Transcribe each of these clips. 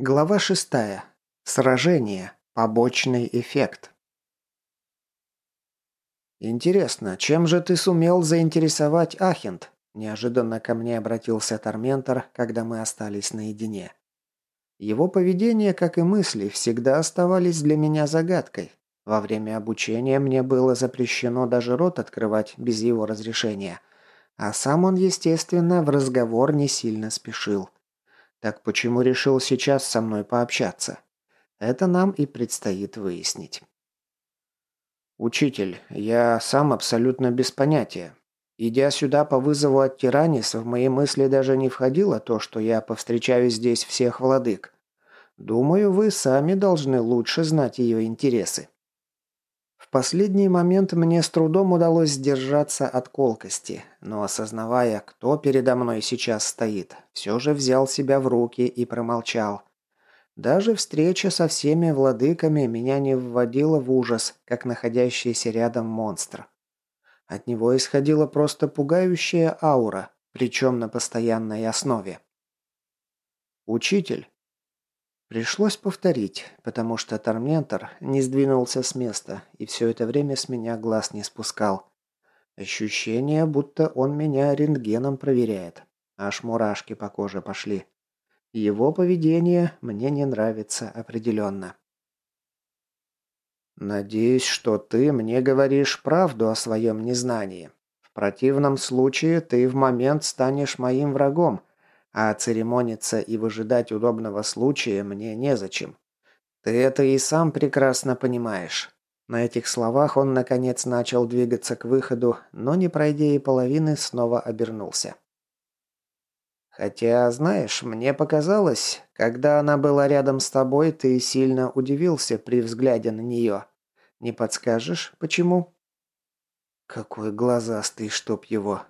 Глава шестая. Сражение. Побочный эффект. «Интересно, чем же ты сумел заинтересовать Ахент?» Неожиданно ко мне обратился Торментор, когда мы остались наедине. Его поведение, как и мысли, всегда оставались для меня загадкой. Во время обучения мне было запрещено даже рот открывать без его разрешения. А сам он, естественно, в разговор не сильно спешил. Так почему решил сейчас со мной пообщаться? Это нам и предстоит выяснить. «Учитель, я сам абсолютно без понятия. Идя сюда по вызову от Тиранис, в мои мысли даже не входило то, что я повстречаю здесь всех владык. Думаю, вы сами должны лучше знать ее интересы». Последний момент мне с трудом удалось сдержаться от колкости, но осознавая, кто передо мной сейчас стоит, все же взял себя в руки и промолчал. Даже встреча со всеми владыками меня не вводила в ужас, как находящийся рядом монстр. От него исходила просто пугающая аура, причем на постоянной основе. «Учитель, Пришлось повторить, потому что Торментор не сдвинулся с места и все это время с меня глаз не спускал. Ощущение, будто он меня рентгеном проверяет. Аж мурашки по коже пошли. Его поведение мне не нравится определенно. «Надеюсь, что ты мне говоришь правду о своем незнании. В противном случае ты в момент станешь моим врагом», а церемониться и выжидать удобного случая мне незачем. Ты это и сам прекрасно понимаешь. На этих словах он, наконец, начал двигаться к выходу, но, не пройдя и половины, снова обернулся. «Хотя, знаешь, мне показалось, когда она была рядом с тобой, ты сильно удивился при взгляде на нее. Не подскажешь, почему?» «Какой глазастый, чтоб его!»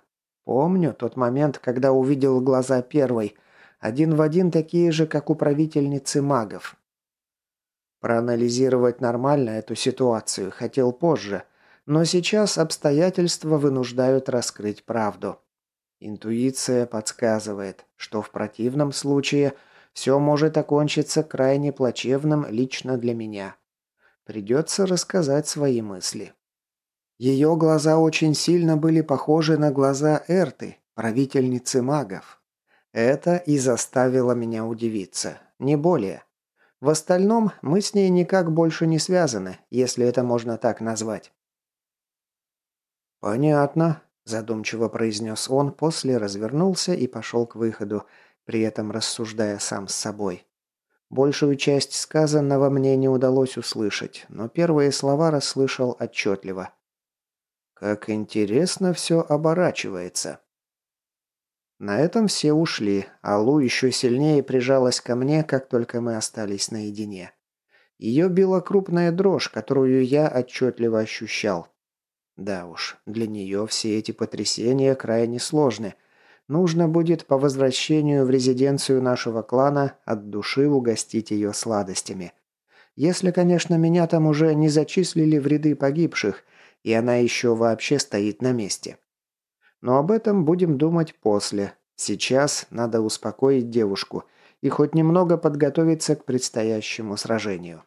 Помню тот момент, когда увидел глаза первой, один в один такие же, как у правительницы магов. Проанализировать нормально эту ситуацию хотел позже, но сейчас обстоятельства вынуждают раскрыть правду. Интуиция подсказывает, что в противном случае все может окончиться крайне плачевным лично для меня. Придется рассказать свои мысли. Ее глаза очень сильно были похожи на глаза Эрты, правительницы магов. Это и заставило меня удивиться, не более. В остальном мы с ней никак больше не связаны, если это можно так назвать. «Понятно», – задумчиво произнес он, после развернулся и пошел к выходу, при этом рассуждая сам с собой. Большую часть сказанного мне не удалось услышать, но первые слова расслышал отчетливо. Как интересно все оборачивается. На этом все ушли, а Лу еще сильнее прижалась ко мне, как только мы остались наедине. Ее била крупная дрожь, которую я отчетливо ощущал. Да уж, для нее все эти потрясения крайне сложны. Нужно будет по возвращению в резиденцию нашего клана от души угостить ее сладостями. Если, конечно, меня там уже не зачислили в ряды погибших – и она еще вообще стоит на месте. Но об этом будем думать после. Сейчас надо успокоить девушку и хоть немного подготовиться к предстоящему сражению.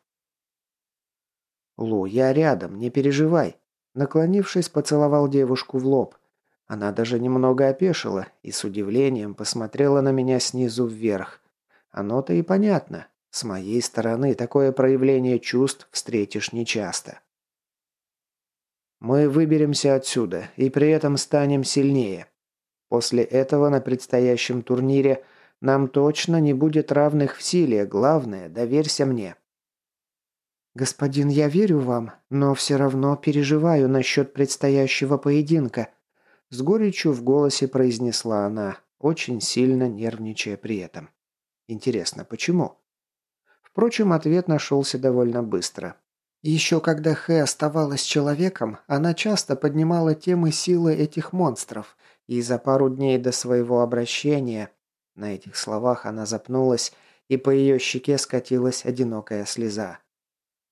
«Лу, я рядом, не переживай», наклонившись, поцеловал девушку в лоб. Она даже немного опешила и с удивлением посмотрела на меня снизу вверх. Оно-то и понятно. С моей стороны такое проявление чувств встретишь нечасто. Мы выберемся отсюда и при этом станем сильнее. После этого на предстоящем турнире нам точно не будет равных в силе. Главное, доверься мне. «Господин, я верю вам, но все равно переживаю насчет предстоящего поединка», с горечью в голосе произнесла она, очень сильно нервничая при этом. Интересно, почему? Впрочем, ответ нашелся довольно быстро. Еще когда Хэ оставалась человеком, она часто поднимала темы силы этих монстров, и за пару дней до своего обращения... На этих словах она запнулась, и по ее щеке скатилась одинокая слеза.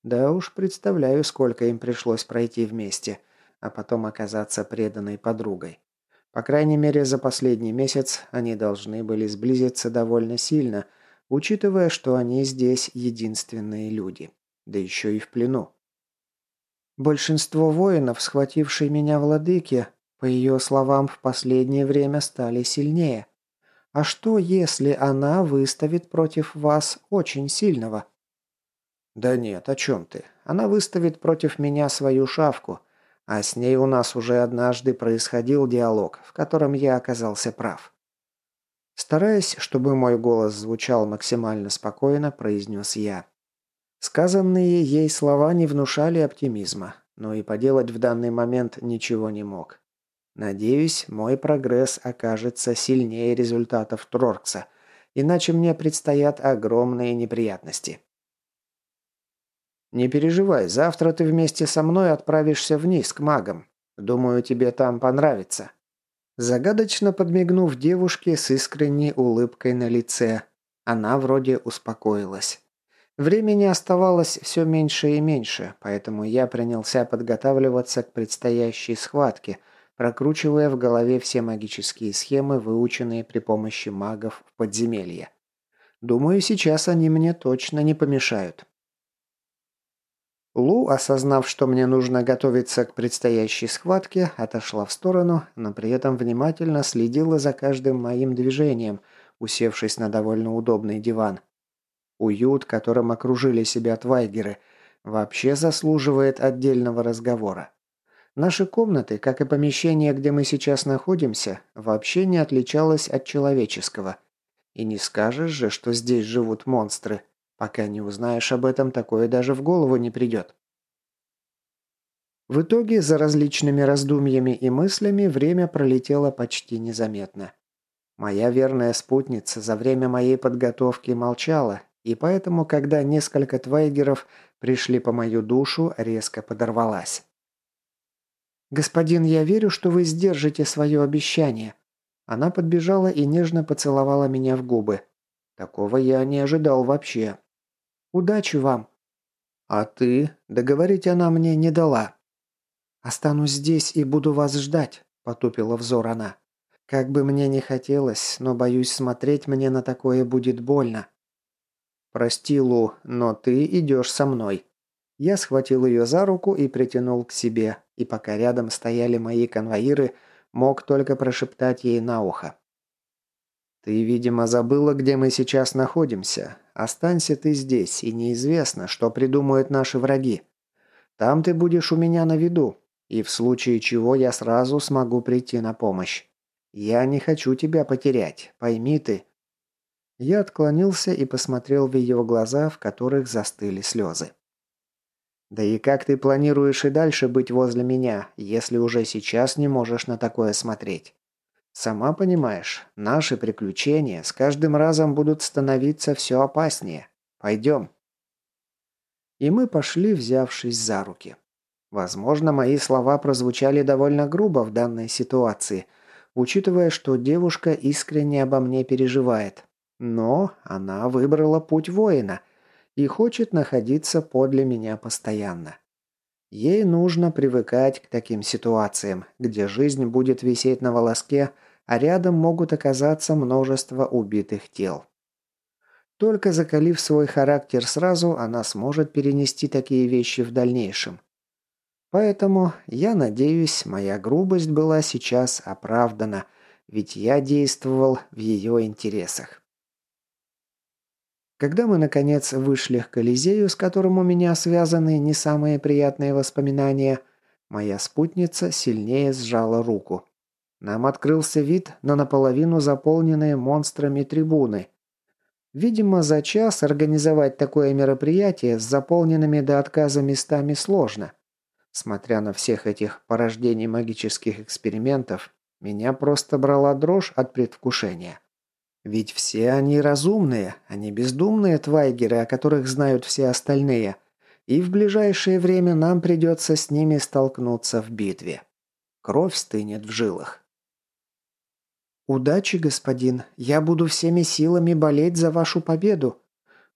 Да уж, представляю, сколько им пришлось пройти вместе, а потом оказаться преданной подругой. По крайней мере, за последний месяц они должны были сблизиться довольно сильно, учитывая, что они здесь единственные люди, да еще и в плену. Большинство воинов, схватившие меня владыки, по ее словам, в последнее время стали сильнее. А что, если она выставит против вас очень сильного? Да нет, о чем ты? Она выставит против меня свою шавку, а с ней у нас уже однажды происходил диалог, в котором я оказался прав. Стараясь, чтобы мой голос звучал максимально спокойно, произнес я. Сказанные ей слова не внушали оптимизма, но и поделать в данный момент ничего не мог. Надеюсь, мой прогресс окажется сильнее результатов Троркса, иначе мне предстоят огромные неприятности. «Не переживай, завтра ты вместе со мной отправишься вниз, к магам. Думаю, тебе там понравится». Загадочно подмигнув девушке с искренней улыбкой на лице, она вроде успокоилась. Времени оставалось все меньше и меньше, поэтому я принялся подготавливаться к предстоящей схватке, прокручивая в голове все магические схемы, выученные при помощи магов в подземелье. Думаю, сейчас они мне точно не помешают. Лу, осознав, что мне нужно готовиться к предстоящей схватке, отошла в сторону, но при этом внимательно следила за каждым моим движением, усевшись на довольно удобный диван. Уют, которым окружили себя твайгеры, вообще заслуживает отдельного разговора. Наши комнаты, как и помещение, где мы сейчас находимся, вообще не отличалось от человеческого. И не скажешь же, что здесь живут монстры. Пока не узнаешь об этом, такое даже в голову не придет. В итоге, за различными раздумьями и мыслями, время пролетело почти незаметно. Моя верная спутница за время моей подготовки молчала, и поэтому, когда несколько твайгеров пришли по мою душу, резко подорвалась. «Господин, я верю, что вы сдержите свое обещание». Она подбежала и нежно поцеловала меня в губы. Такого я не ожидал вообще. Удачи вам!» «А ты?» Договорить она мне не дала. «Останусь здесь и буду вас ждать», – потупила взор она. «Как бы мне не хотелось, но, боюсь, смотреть мне на такое будет больно». «Прости, Лу, но ты идешь со мной». Я схватил ее за руку и притянул к себе, и пока рядом стояли мои конвоиры, мог только прошептать ей на ухо. «Ты, видимо, забыла, где мы сейчас находимся. Останься ты здесь, и неизвестно, что придумают наши враги. Там ты будешь у меня на виду, и в случае чего я сразу смогу прийти на помощь. Я не хочу тебя потерять, пойми ты». Я отклонился и посмотрел в ее глаза, в которых застыли слезы. «Да и как ты планируешь и дальше быть возле меня, если уже сейчас не можешь на такое смотреть? Сама понимаешь, наши приключения с каждым разом будут становиться все опаснее. Пойдем. И мы пошли, взявшись за руки. Возможно, мои слова прозвучали довольно грубо в данной ситуации, учитывая, что девушка искренне обо мне переживает. Но она выбрала путь воина и хочет находиться подле меня постоянно. Ей нужно привыкать к таким ситуациям, где жизнь будет висеть на волоске – а рядом могут оказаться множество убитых тел. Только закалив свой характер сразу, она сможет перенести такие вещи в дальнейшем. Поэтому, я надеюсь, моя грубость была сейчас оправдана, ведь я действовал в ее интересах. Когда мы, наконец, вышли к Колизею, с которым у меня связаны не самые приятные воспоминания, моя спутница сильнее сжала руку. Нам открылся вид на наполовину заполненные монстрами трибуны. Видимо, за час организовать такое мероприятие с заполненными до отказа местами сложно. Смотря на всех этих порождений магических экспериментов, меня просто брала дрожь от предвкушения. Ведь все они разумные, они бездумные твайгеры, о которых знают все остальные, и в ближайшее время нам придется с ними столкнуться в битве. Кровь стынет в жилах. «Удачи, господин. Я буду всеми силами болеть за вашу победу»,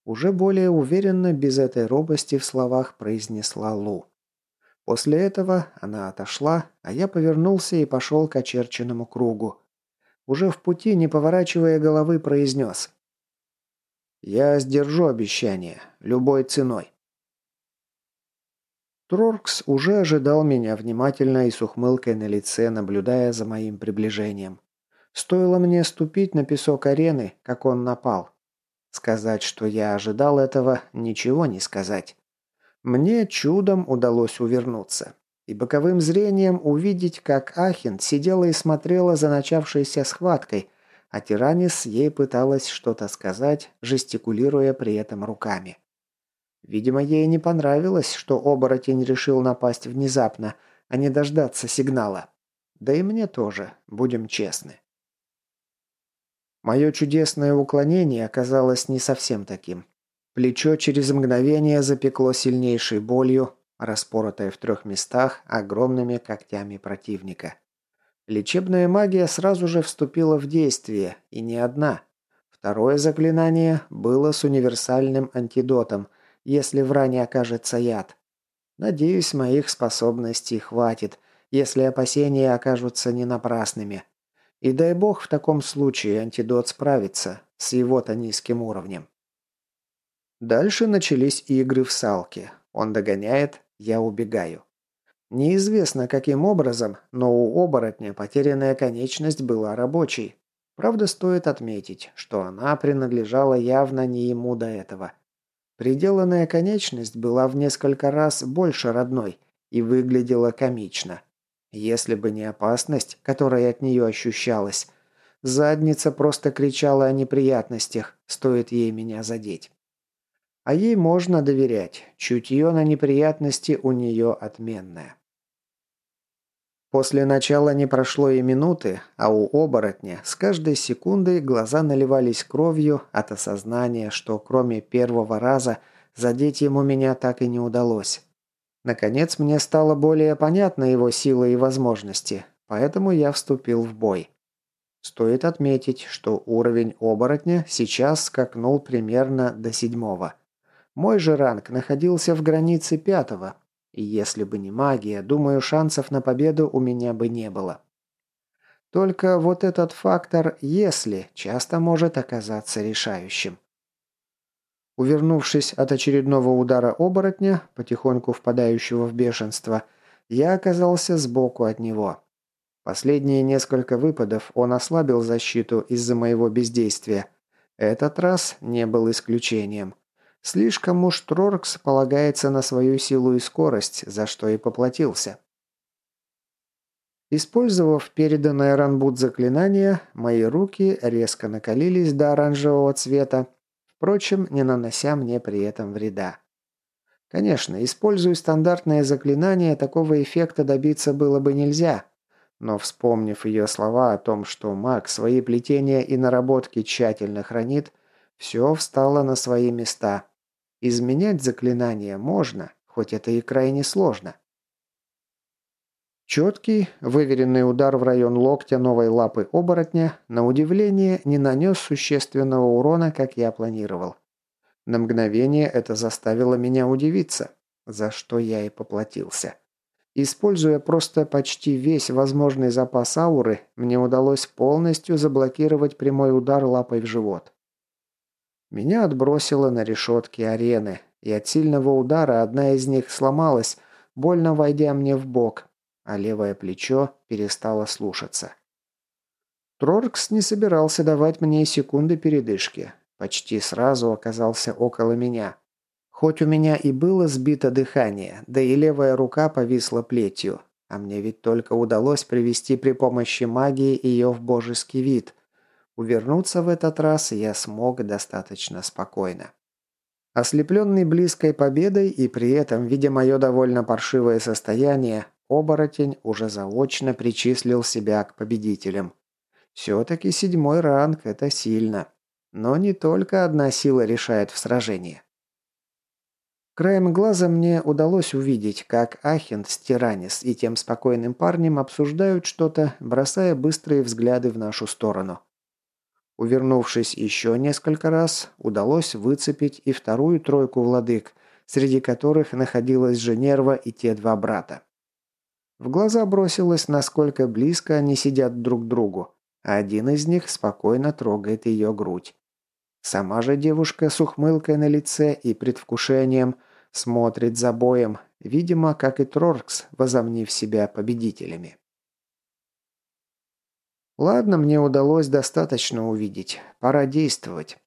уже более уверенно, без этой робости в словах произнесла Лу. После этого она отошла, а я повернулся и пошел к очерченному кругу. Уже в пути, не поворачивая головы, произнес. Я сдержу обещание. Любой ценой. Троркс уже ожидал меня внимательно и с ухмылкой на лице, наблюдая за моим приближением. Стоило мне ступить на песок арены, как он напал. Сказать, что я ожидал этого, ничего не сказать. Мне чудом удалось увернуться. И боковым зрением увидеть, как Ахин сидела и смотрела за начавшейся схваткой, а Тиранис ей пыталась что-то сказать, жестикулируя при этом руками. Видимо, ей не понравилось, что оборотень решил напасть внезапно, а не дождаться сигнала. Да и мне тоже, будем честны. Мое чудесное уклонение оказалось не совсем таким. Плечо через мгновение запекло сильнейшей болью, распоротое в трех местах огромными когтями противника. Лечебная магия сразу же вступила в действие, и не одна. Второе заклинание было с универсальным антидотом – если в ране окажется яд. Надеюсь, моих способностей хватит, если опасения окажутся не напрасными. И дай бог в таком случае антидот справится с его-то низким уровнем. Дальше начались игры в салки. Он догоняет, я убегаю. Неизвестно каким образом, но у оборотня потерянная конечность была рабочей. Правда, стоит отметить, что она принадлежала явно не ему до этого. Приделанная конечность была в несколько раз больше родной и выглядела комично. Если бы не опасность, которая от нее ощущалась, задница просто кричала о неприятностях, стоит ей меня задеть. А ей можно доверять, чутье на неприятности у нее отменное. После начала не прошло и минуты, а у оборотня с каждой секундой глаза наливались кровью от осознания, что кроме первого раза задеть ему меня так и не удалось. Наконец мне стало более понятна его сила и возможности, поэтому я вступил в бой. Стоит отметить, что уровень оборотня сейчас скакнул примерно до седьмого. Мой же ранг находился в границе пятого, и если бы не магия, думаю, шансов на победу у меня бы не было. Только вот этот фактор «если» часто может оказаться решающим. Увернувшись от очередного удара оборотня, потихоньку впадающего в бешенство, я оказался сбоку от него. Последние несколько выпадов он ослабил защиту из-за моего бездействия. Этот раз не был исключением. Слишком уж Троркс полагается на свою силу и скорость, за что и поплатился. Использовав переданное Ранбут заклинание, мои руки резко накалились до оранжевого цвета, впрочем, не нанося мне при этом вреда. Конечно, используя стандартное заклинание, такого эффекта добиться было бы нельзя, но вспомнив ее слова о том, что маг свои плетения и наработки тщательно хранит, все встало на свои места – Изменять заклинание можно, хоть это и крайне сложно. Четкий, выверенный удар в район локтя новой лапы оборотня, на удивление, не нанес существенного урона, как я планировал. На мгновение это заставило меня удивиться, за что я и поплатился. Используя просто почти весь возможный запас ауры, мне удалось полностью заблокировать прямой удар лапой в живот. Меня отбросило на решетки арены, и от сильного удара одна из них сломалась, больно войдя мне в бок, а левое плечо перестало слушаться. Троркс не собирался давать мне секунды передышки. Почти сразу оказался около меня. Хоть у меня и было сбито дыхание, да и левая рука повисла плетью, а мне ведь только удалось привести при помощи магии ее в божеский вид, Увернуться в этот раз я смог достаточно спокойно. Ослепленный близкой победой и при этом, видя мое довольно паршивое состояние, оборотень уже заочно причислил себя к победителям. Все-таки седьмой ранг – это сильно. Но не только одна сила решает в сражении. Краем глаза мне удалось увидеть, как Ахент с Тиранис и тем спокойным парнем обсуждают что-то, бросая быстрые взгляды в нашу сторону. Увернувшись еще несколько раз, удалось выцепить и вторую тройку владык, среди которых находилась Женерва и те два брата. В глаза бросилось, насколько близко они сидят друг к другу, а один из них спокойно трогает ее грудь. Сама же девушка с ухмылкой на лице и предвкушением смотрит за боем, видимо, как и Троркс, возомнив себя победителями. Ладно, мне удалось достаточно увидеть. Пора действовать.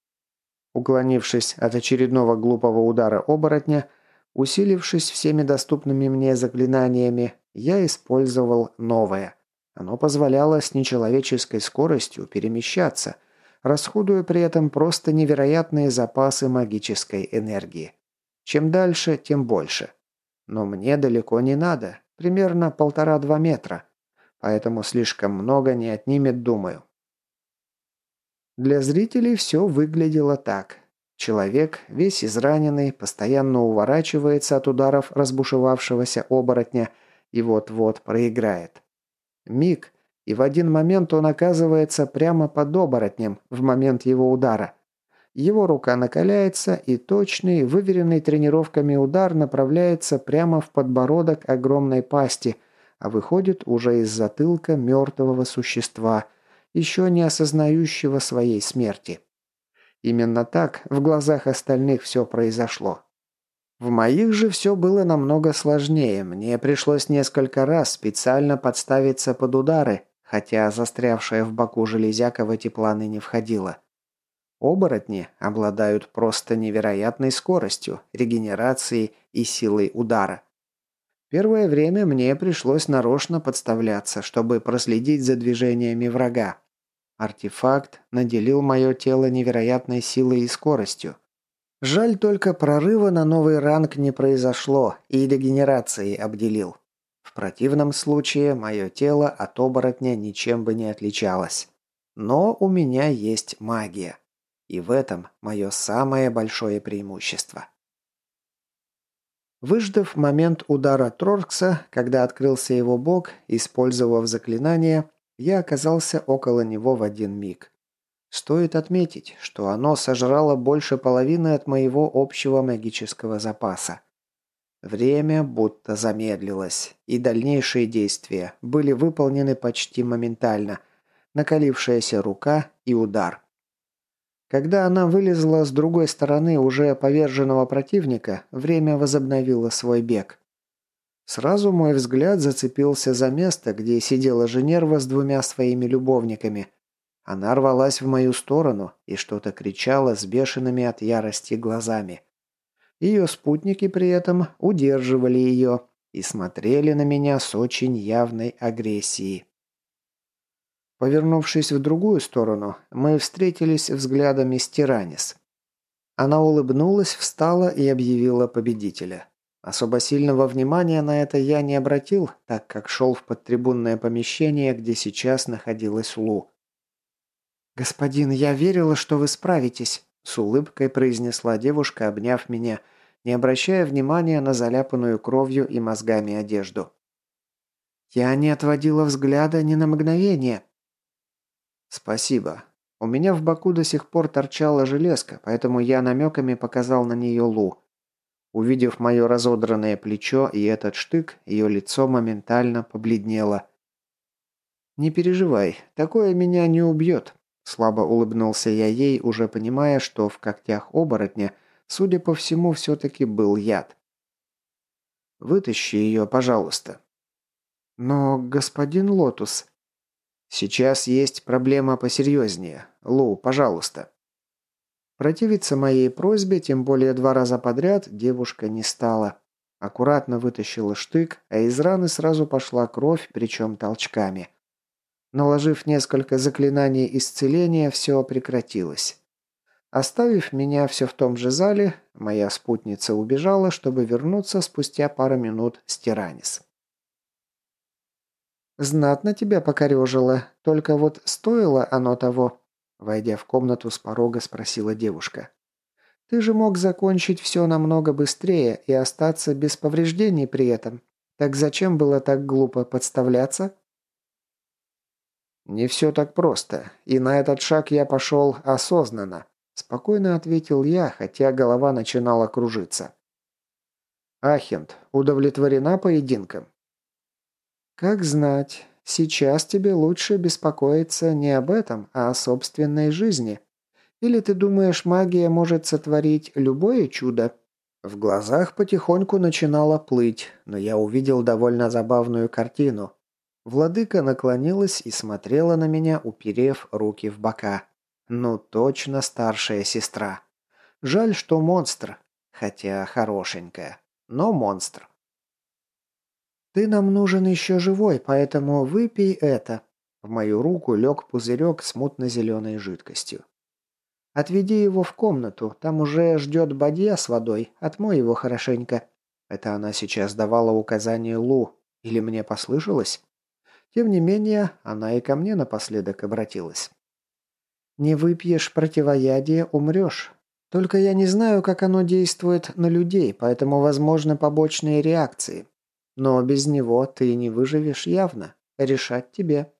Уклонившись от очередного глупого удара оборотня, усилившись всеми доступными мне заклинаниями, я использовал новое. Оно позволяло с нечеловеческой скоростью перемещаться, расходуя при этом просто невероятные запасы магической энергии. Чем дальше, тем больше. Но мне далеко не надо, примерно полтора-два метра, поэтому слишком много не отнимет, думаю. Для зрителей все выглядело так. Человек, весь израненный, постоянно уворачивается от ударов разбушевавшегося оборотня и вот-вот проиграет. Миг, и в один момент он оказывается прямо под оборотнем в момент его удара. Его рука накаляется, и точный, выверенный тренировками удар направляется прямо в подбородок огромной пасти, а выходит уже из затылка мертвого существа, еще не осознающего своей смерти. Именно так в глазах остальных все произошло. В моих же все было намного сложнее. Мне пришлось несколько раз специально подставиться под удары, хотя застрявшая в боку железяка в эти планы не входила. Оборотни обладают просто невероятной скоростью, регенерацией и силой удара. Первое время мне пришлось нарочно подставляться, чтобы проследить за движениями врага. Артефакт наделил мое тело невероятной силой и скоростью. Жаль только прорыва на новый ранг не произошло и регенерацией обделил. В противном случае мое тело от оборотня ничем бы не отличалось. Но у меня есть магия. И в этом мое самое большое преимущество. Выждав момент удара Троркса, когда открылся его бок, использовав заклинание, я оказался около него в один миг. Стоит отметить, что оно сожрало больше половины от моего общего магического запаса. Время будто замедлилось, и дальнейшие действия были выполнены почти моментально. Накалившаяся рука и удар. Когда она вылезла с другой стороны уже поверженного противника, время возобновило свой бег. Сразу мой взгляд зацепился за место, где сидела Женерва с двумя своими любовниками. Она рвалась в мою сторону и что-то кричала с бешеными от ярости глазами. Ее спутники при этом удерживали ее и смотрели на меня с очень явной агрессией. Повернувшись в другую сторону, мы встретились взглядами с Тиранис. Она улыбнулась, встала и объявила победителя. Особо сильного внимания на это я не обратил, так как шел в подтрибунное помещение, где сейчас находилась Лу. «Господин, я верила, что вы справитесь», – с улыбкой произнесла девушка, обняв меня – не обращая внимания на заляпанную кровью и мозгами одежду. «Я не отводила взгляда ни на мгновение». «Спасибо. У меня в боку до сих пор торчала железка, поэтому я намеками показал на нее Лу. Увидев мое разодранное плечо и этот штык, ее лицо моментально побледнело. «Не переживай, такое меня не убьет», – слабо улыбнулся я ей, уже понимая, что в когтях оборотня – Судя по всему, все-таки был яд. «Вытащи ее, пожалуйста». «Но, господин Лотус...» «Сейчас есть проблема посерьезнее. Лу, пожалуйста». Противиться моей просьбе, тем более два раза подряд, девушка не стала. Аккуратно вытащила штык, а из раны сразу пошла кровь, причем толчками. Наложив несколько заклинаний исцеления, все прекратилось. Оставив меня все в том же зале, моя спутница убежала, чтобы вернуться спустя пару минут с Тиранис. «Знатно тебя покорежило, только вот стоило оно того?» Войдя в комнату с порога, спросила девушка. «Ты же мог закончить все намного быстрее и остаться без повреждений при этом. Так зачем было так глупо подставляться?» «Не все так просто, и на этот шаг я пошел осознанно», Спокойно ответил я, хотя голова начинала кружиться. «Ахент, удовлетворена поединком?» «Как знать. Сейчас тебе лучше беспокоиться не об этом, а о собственной жизни. Или ты думаешь, магия может сотворить любое чудо?» В глазах потихоньку начинало плыть, но я увидел довольно забавную картину. Владыка наклонилась и смотрела на меня, уперев руки в бока. Ну, точно старшая сестра. Жаль, что монстр. Хотя хорошенькая. Но монстр. «Ты нам нужен еще живой, поэтому выпей это». В мою руку лег пузырек с мутно-зеленой жидкостью. Отведи его в комнату, там уже ждет бадья с водой, отмой его хорошенько». Это она сейчас давала указание Лу, или мне послышалось? Тем не менее, она и ко мне напоследок обратилась. «Не выпьешь противоядие, умрешь. Только я не знаю, как оно действует на людей, поэтому возможны побочные реакции. Но без него ты не выживешь явно. Решать тебе».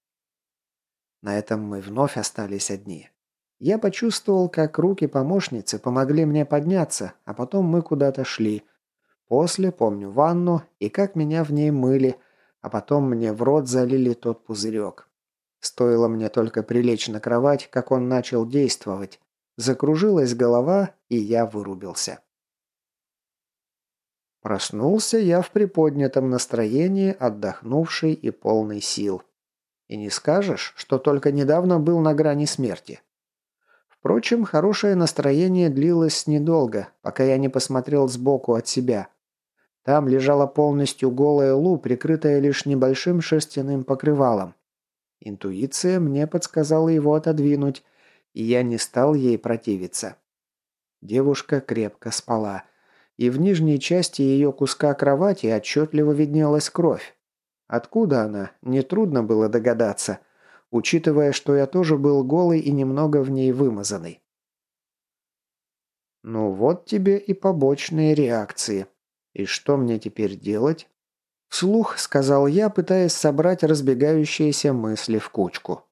На этом мы вновь остались одни. Я почувствовал, как руки помощницы помогли мне подняться, а потом мы куда-то шли. После помню ванну и как меня в ней мыли, а потом мне в рот залили тот пузырек. Стоило мне только прилечь на кровать, как он начал действовать. Закружилась голова, и я вырубился. Проснулся я в приподнятом настроении, отдохнувший и полный сил. И не скажешь, что только недавно был на грани смерти. Впрочем, хорошее настроение длилось недолго, пока я не посмотрел сбоку от себя. Там лежала полностью голая Лу, прикрытая лишь небольшим шерстяным покрывалом. Интуиция мне подсказала его отодвинуть, и я не стал ей противиться. Девушка крепко спала, и в нижней части ее куска кровати отчетливо виднелась кровь. Откуда она, нетрудно было догадаться – учитывая, что я тоже был голый и немного в ней вымазанный. Ну вот тебе и побочные реакции. И что мне теперь делать? Вслух сказал я, пытаясь собрать разбегающиеся мысли в кучку.